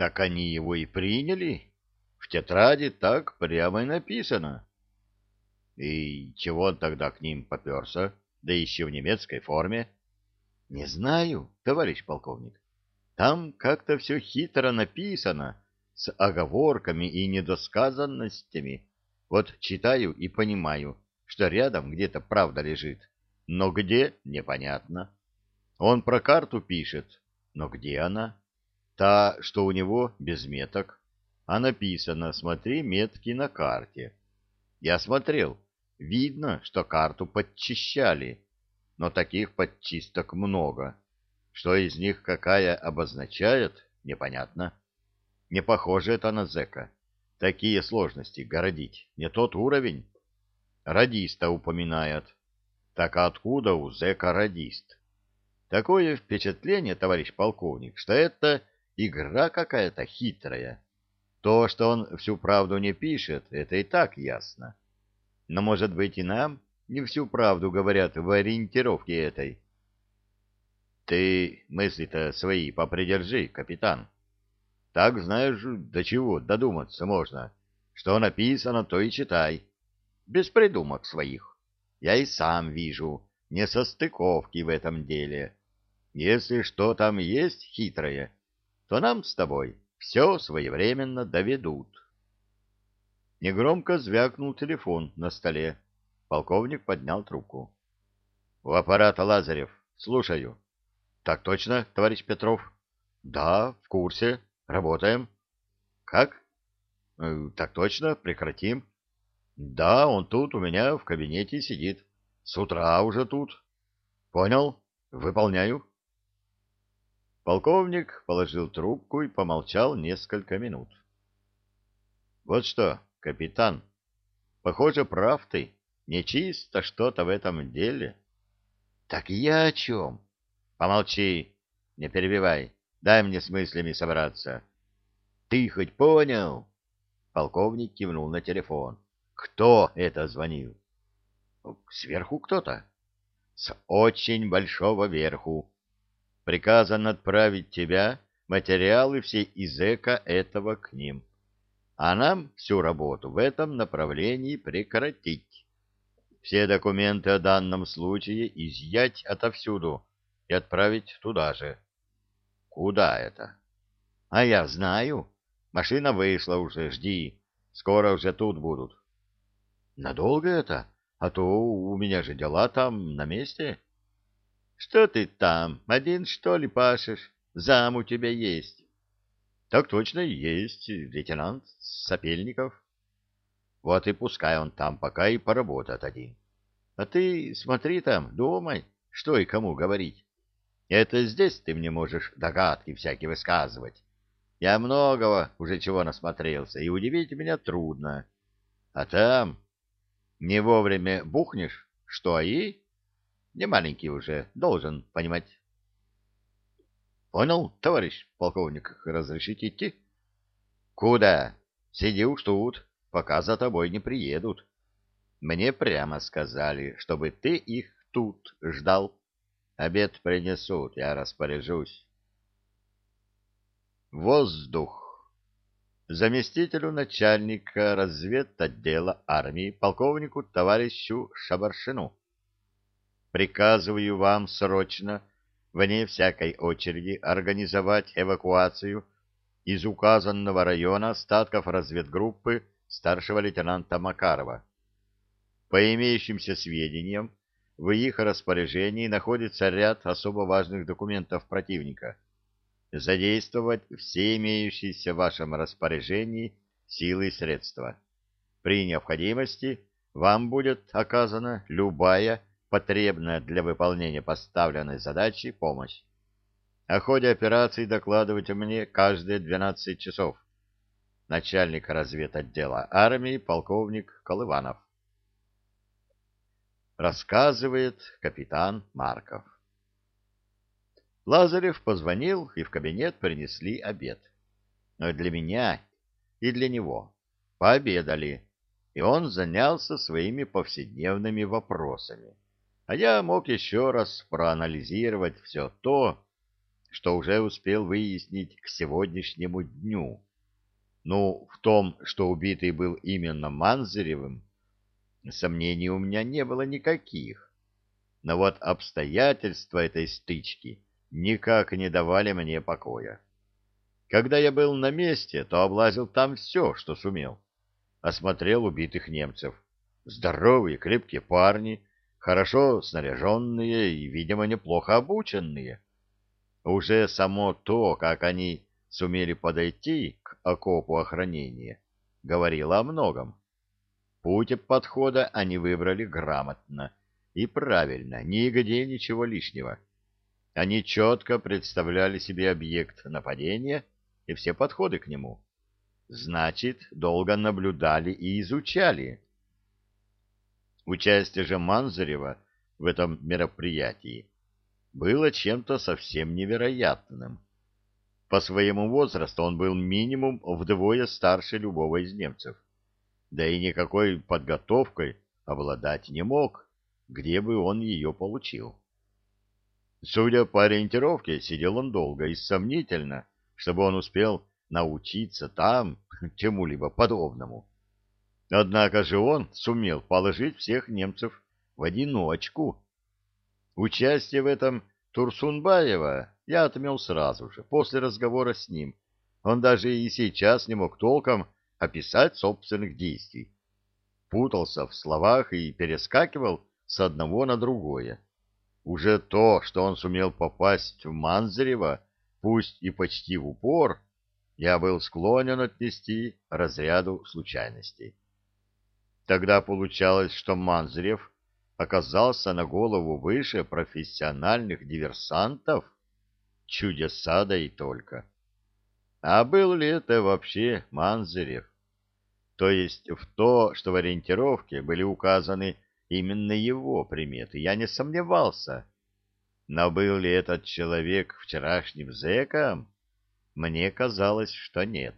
Так они его и приняли. В тетради так прямо и написано. И чего он тогда к ним поперся, да еще в немецкой форме? Не знаю, товарищ полковник. Там как-то все хитро написано, с оговорками и недосказанностями. Вот читаю и понимаю, что рядом где-то правда лежит, но где — непонятно. Он про карту пишет, но где она? Та, что у него без меток, а написано «Смотри метки на карте». Я смотрел, видно, что карту подчищали, но таких подчисток много. Что из них какая обозначает, непонятно. Не похоже это на зэка. Такие сложности городить, не тот уровень. Радиста упоминает. Так откуда у зэка радист? Такое впечатление, товарищ полковник, что это игра какая-то хитрая. То, что он всю правду не пишет, это и так ясно. Но, может быть, и нам не всю правду говорят в ориентировке этой. Ты мысли-то свои попридержи, капитан. Так, знаешь, до чего додуматься можно. Что написано, то и читай. Без придумок своих. Я и сам вижу несостыковки в этом деле. Если что там есть хитрое, то нам с тобой все своевременно доведут. Негромко звякнул телефон на столе. Полковник поднял трубку. — У аппарата Лазарев. Слушаю. — Так точно, товарищ Петров? — Да, в курсе. Работаем. — Как? «Э, — Так точно, прекратим. — Да, он тут у меня в кабинете сидит. С утра уже тут. — Понял. Выполняю. Полковник положил трубку и помолчал несколько минут. — Вот что, капитан, похоже, прав ты. Нечисто что-то в этом деле. — Так я о чем? — Помолчи, не перебивай. Дай мне с мыслями собраться. — Ты хоть понял? Полковник кивнул на телефон. — Кто это звонил? — Сверху кто-то. — С очень большого верху приказан отправить тебя, материалы все из эко этого к ним. А нам всю работу в этом направлении прекратить. Все документы о данном случае изъять отовсюду и отправить туда же. Куда это? А я знаю. Машина вышла уже, жди. Скоро уже тут будут. Надолго это? А то у меня же дела там на месте. — что ты там, один что ли пашешь? Зам у тебя есть? Так точно есть, лейтенант Сапельников. Вот и пускай он там пока и поработает один. А ты смотри там, думай, что и кому говорить. Это здесь ты мне можешь догадки всякие высказывать. Я многого уже чего насмотрелся, и удивить меня трудно. А там не вовремя бухнешь, что и не маленький уже, должен понимать. Понял, товарищ полковник, разрешите идти? Куда? Сиди уж тут, пока за тобой не приедут. Мне прямо сказали, чтобы ты их тут ждал. Обед принесут, я распоряжусь. Воздух. Заместителю начальника разведотдела армии полковнику товарищу Шабаршину приказываю вам срочно, вне всякой очереди, организовать эвакуацию из указанного района остатков разведгруппы старшего лейтенанта Макарова. По имеющимся сведениям, в их распоряжении находится ряд особо важных документов противника. Задействовать все имеющиеся в вашем распоряжении силы и средства. При необходимости вам будет оказана любая потребная для выполнения поставленной задачи помощь. О ходе операции докладывать мне каждые 12 часов. Начальник разведотдела армии полковник Колыванов. Рассказывает капитан Марков. Лазарев позвонил, и в кабинет принесли обед. Но для меня и для него пообедали, и он занялся своими повседневными вопросами а я мог еще раз проанализировать все то, что уже успел выяснить к сегодняшнему дню. Ну, в том, что убитый был именно Манзаревым, сомнений у меня не было никаких. Но вот обстоятельства этой стычки никак не давали мне покоя. Когда я был на месте, то облазил там все, что сумел. Осмотрел убитых немцев. Здоровые, крепкие парни, хорошо снаряженные и, видимо, неплохо обученные. Уже само то, как они сумели подойти к окопу охранения, говорило о многом. Путь подхода они выбрали грамотно и правильно, нигде ничего лишнего. Они четко представляли себе объект нападения и все подходы к нему. Значит, долго наблюдали и изучали. Участие же Манзарева в этом мероприятии было чем-то совсем невероятным. По своему возрасту он был минимум вдвое старше любого из немцев. Да и никакой подготовкой обладать не мог, где бы он ее получил. Судя по ориентировке, сидел он долго и сомнительно, чтобы он успел научиться там чему-либо подобному. Однако же он сумел положить всех немцев в одиночку. Участие в этом Турсунбаева я отмел сразу же, после разговора с ним. Он даже и сейчас не мог толком описать собственных действий. Путался в словах и перескакивал с одного на другое. Уже то, что он сумел попасть в Манзарева, пусть и почти в упор, я был склонен отнести разряду случайностей. Тогда получалось, что Манзарев оказался на голову выше профессиональных диверсантов. Чудеса да и только. А был ли это вообще Манзарев? То есть в то, что в ориентировке были указаны именно его приметы, я не сомневался. Но был ли этот человек вчерашним зэком? Мне казалось, что нет.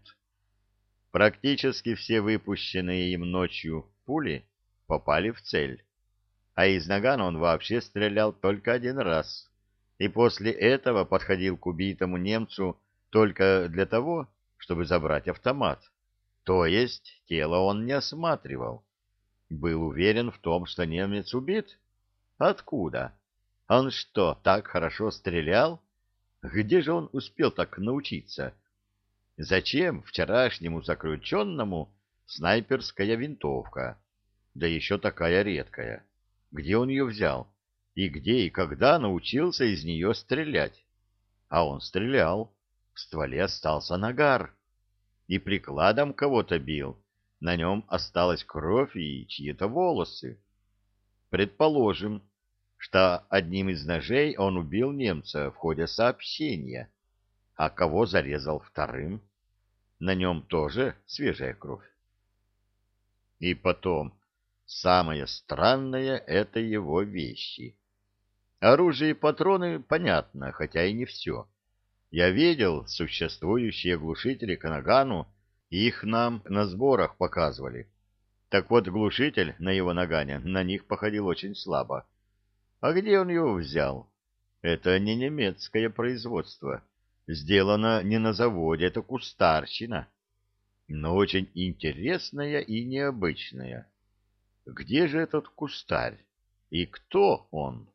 Практически все выпущенные им ночью пули попали в цель. А из нагана он вообще стрелял только один раз. И после этого подходил к убитому немцу только для того, чтобы забрать автомат. То есть тело он не осматривал. Был уверен в том, что немец убит? Откуда? Он что, так хорошо стрелял? Где же он успел так научиться? Зачем вчерашнему заключенному снайперская винтовка? Да еще такая редкая. Где он ее взял? И где и когда научился из нее стрелять? А он стрелял. В стволе остался нагар. И прикладом кого-то бил на нем осталась кровь и чьи-то волосы. Предположим, что одним из ножей он убил немца в ходе сообщения, а кого зарезал вторым? На нем тоже свежая кровь. И потом, самое странное — это его вещи. Оружие и патроны понятно, хотя и не все. Я видел существующие глушители к нагану их нам на сборах показывали. Так вот, глушитель на его нагане на них походил очень слабо. А где он его взял? Это не немецкое производство. Сделано не на заводе, это кустарщина. Но очень интересная и необычная. Где же этот кустарь? И кто он?